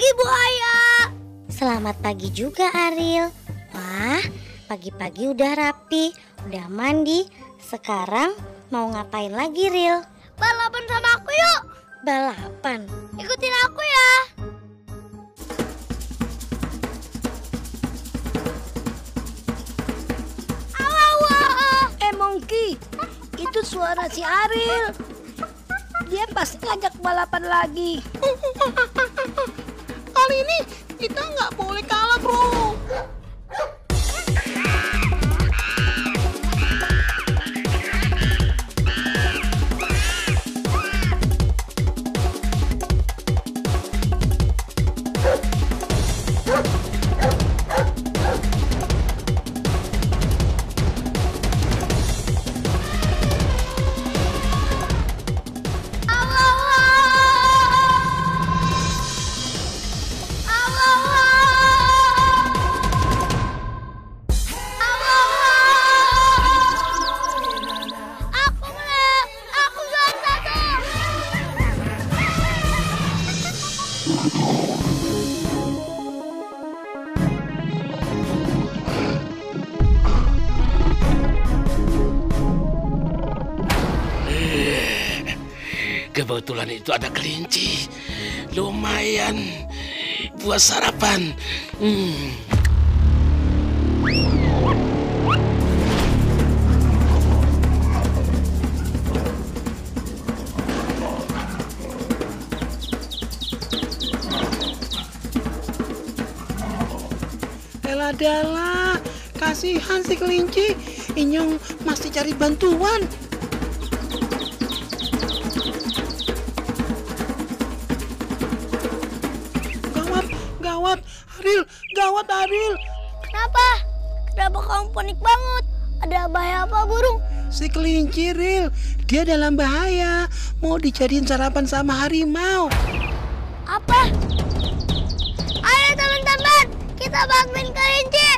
pagi buaya. Selamat pagi juga Ariel. Wah, pagi-pagi udah rapi, udah mandi. Sekarang mau ngapain lagi, Ril? Balapan sama aku yuk. Balapan. Ikutin aku ya. Eh Monkey, itu suara si Ariel. Dia pasti ngajak balapan lagi. Kali ini kita nggak boleh kalah, bro. Kebetulan itu ada kelinci. Lumayan buat sarapan. Hmm. Dela, kasihan si kelinci. Inyong masih cari bantuan. Gawat. Aril, gawat Aril. Kenapa? Kenapa kamu panik banget? Ada bahaya apa burung? Si kelinci, Ril. Dia dalam bahaya. Mau dijadiin sarapan sama harimau. Apa? Ayo teman-teman, kita bantuin kelinci.